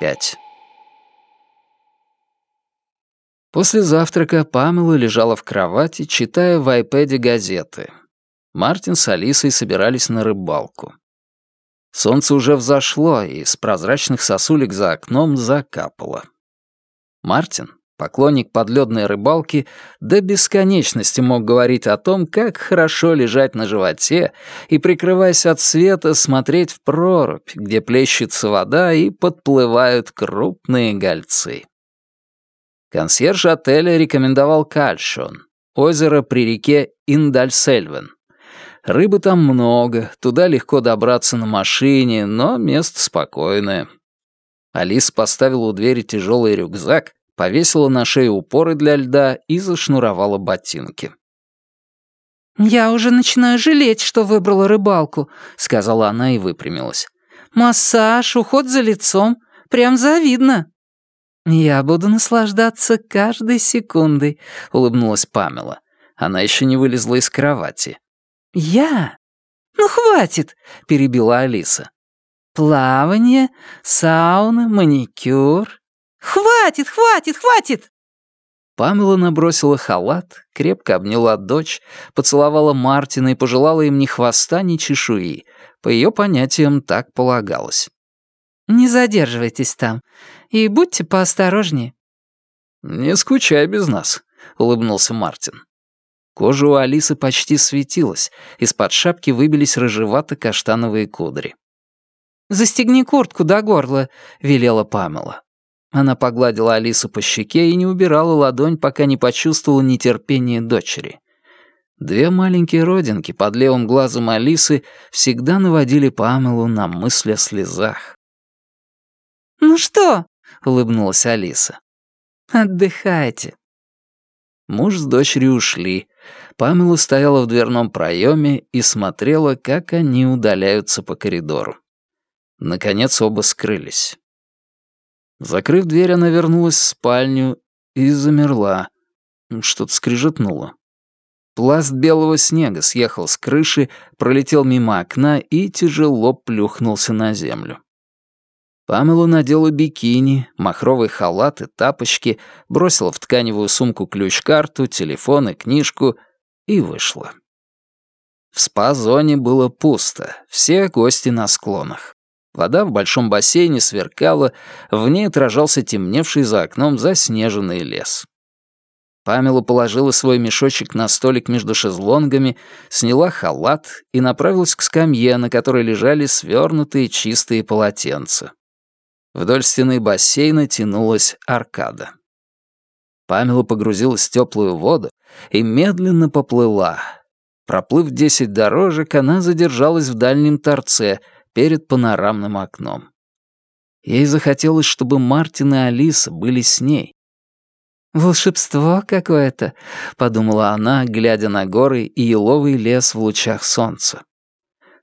пять. После завтрака Памела лежала в кровати, читая в айпэде газеты. Мартин с Алисой собирались на рыбалку. Солнце уже взошло, и с прозрачных сосулек за окном закапало. Мартин, поклонник подледной рыбалки, до бесконечности мог говорить о том, как хорошо лежать на животе и, прикрываясь от света, смотреть в прорубь, где плещется вода и подплывают крупные гольцы. Консьерж отеля рекомендовал Кальшон, озеро при реке Индальсельвен. Рыбы там много, туда легко добраться на машине, но место спокойное. Алиса поставила у двери тяжелый рюкзак, повесила на шею упоры для льда и зашнуровала ботинки. «Я уже начинаю жалеть, что выбрала рыбалку», — сказала она и выпрямилась. «Массаж, уход за лицом. Прям завидно». «Я буду наслаждаться каждой секундой», — улыбнулась Памела. Она еще не вылезла из кровати. «Я? Ну, хватит!» — перебила Алиса. «Плавание, сауна, маникюр...» «Хватит, хватит, хватит!» Памела набросила халат, крепко обняла дочь, поцеловала Мартина и пожелала им ни хвоста, ни чешуи. По ее понятиям так полагалось. «Не задерживайтесь там и будьте поосторожнее». «Не скучай без нас», — улыбнулся Мартин. Кожа у Алисы почти светилась, из-под шапки выбились рыжевато-каштановые кудри. «Застегни куртку до горла», — велела Памела. Она погладила Алису по щеке и не убирала ладонь, пока не почувствовала нетерпение дочери. Две маленькие родинки под левым глазом Алисы всегда наводили Памелу на мысли о слезах. «Ну что?» — улыбнулась Алиса. «Отдыхайте». Муж с дочерью ушли. Памела стояла в дверном проеме и смотрела, как они удаляются по коридору. Наконец оба скрылись. Закрыв дверь, она вернулась в спальню и замерла. Что-то скрижетнуло. Пласт белого снега съехал с крыши, пролетел мимо окна и тяжело плюхнулся на землю. Памела надела бикини, махровый халат и тапочки, бросила в тканевую сумку ключ-карту, телефон и книжку и вышла. В спа-зоне было пусто, все гости на склонах. Вода в большом бассейне сверкала, в ней отражался темневший за окном заснеженный лес. Памела положила свой мешочек на столик между шезлонгами, сняла халат и направилась к скамье, на которой лежали свернутые чистые полотенца. Вдоль стены бассейна тянулась аркада. Памела погрузилась в теплую воду и медленно поплыла. Проплыв десять дорожек, она задержалась в дальнем торце перед панорамным окном. Ей захотелось, чтобы Мартин и Алиса были с ней. «Волшебство какое-то», — подумала она, глядя на горы и еловый лес в лучах солнца.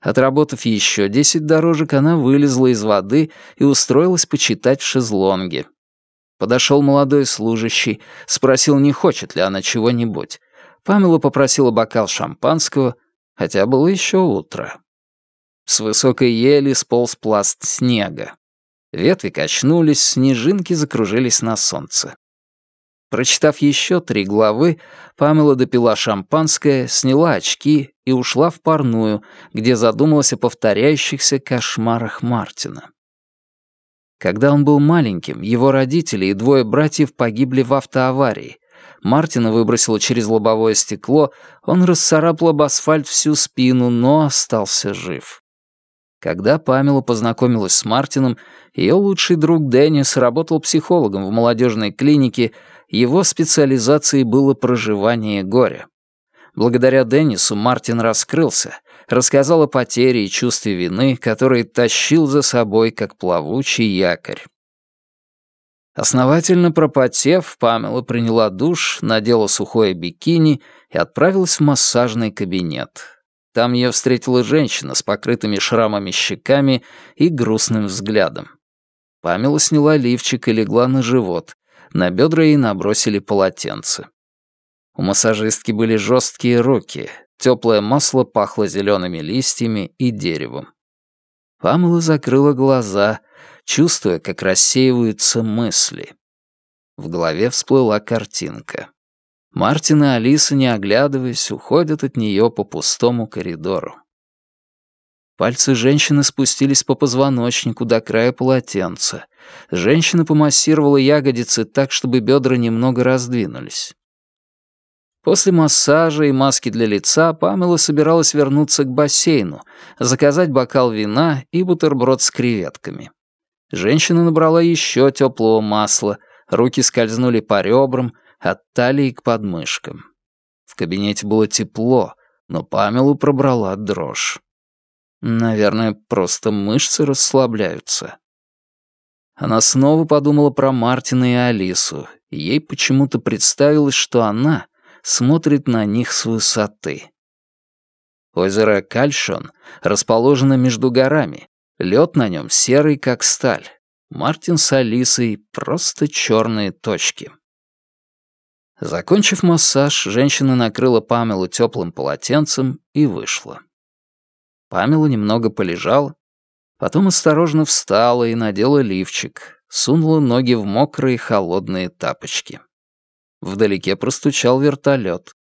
Отработав еще десять дорожек, она вылезла из воды и устроилась почитать в шезлонге. Подошел молодой служащий, спросил, не хочет ли она чего-нибудь. Памела попросила бокал шампанского, хотя было еще утро. С высокой ели сполз пласт снега. Ветви качнулись, снежинки закружились на солнце. Прочитав еще три главы, Памела допила шампанское, сняла очки и ушла в парную, где задумалась о повторяющихся кошмарах Мартина. Когда он был маленьким, его родители и двое братьев погибли в автоаварии. Мартина выбросило через лобовое стекло, он расцарапал об асфальт всю спину, но остался жив. Когда Памела познакомилась с Мартином, ее лучший друг Деннис работал психологом в молодежной клинике, его специализацией было проживание горя. Благодаря Деннису Мартин раскрылся, рассказал о потере и чувстве вины, которые тащил за собой, как плавучий якорь. Основательно пропотев, Памела приняла душ, надела сухое бикини и отправилась в массажный кабинет. Там ее встретила женщина с покрытыми шрамами щеками и грустным взглядом. Памела сняла лифчик и легла на живот. На бедра ей набросили полотенце. У массажистки были жесткие руки, теплое масло пахло зелеными листьями и деревом. Памела закрыла глаза, чувствуя, как рассеиваются мысли. В голове всплыла картинка. Мартин и Алиса, не оглядываясь, уходят от нее по пустому коридору. Пальцы женщины спустились по позвоночнику до края полотенца. Женщина помассировала ягодицы так, чтобы бедра немного раздвинулись. После массажа и маски для лица Памела собиралась вернуться к бассейну, заказать бокал вина и бутерброд с креветками. Женщина набрала еще теплого масла, руки скользнули по ребрам, от талии к подмышкам. В кабинете было тепло, но Памелу пробрала дрожь. Наверное, просто мышцы расслабляются. Она снова подумала про Мартина и Алису. Ей почему-то представилось, что она смотрит на них с высоты. Озеро Кальшон расположено между горами. Лед на нем серый, как сталь. Мартин с Алисой — просто черные точки. Закончив массаж, женщина накрыла Памелу теплым полотенцем и вышла. Памела немного полежала, потом осторожно встала и надела лифчик, сунула ноги в мокрые холодные тапочки. Вдалеке простучал вертолет.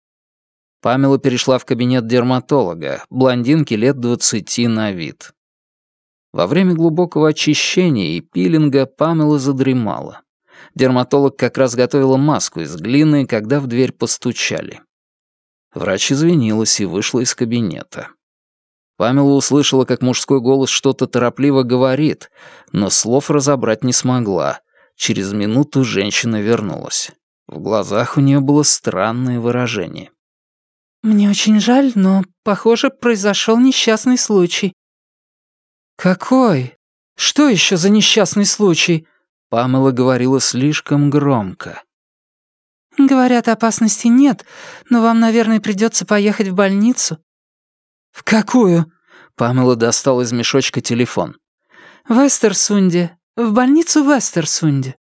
Памела перешла в кабинет дерматолога, блондинки лет двадцати на вид. Во время глубокого очищения и пилинга Памела задремала. Дерматолог как раз готовила маску из глины, когда в дверь постучали. Врач извинилась и вышла из кабинета. Памела услышала, как мужской голос что-то торопливо говорит, но слов разобрать не смогла. Через минуту женщина вернулась. В глазах у нее было странное выражение. «Мне очень жаль, но, похоже, произошел несчастный случай». «Какой? Что еще за несчастный случай?» Памела говорила слишком громко. «Говорят, опасности нет, но вам, наверное, придется поехать в больницу». «В какую?» Памела достала из мешочка телефон. «В Эстерсунде. В больницу в Эстерсунде».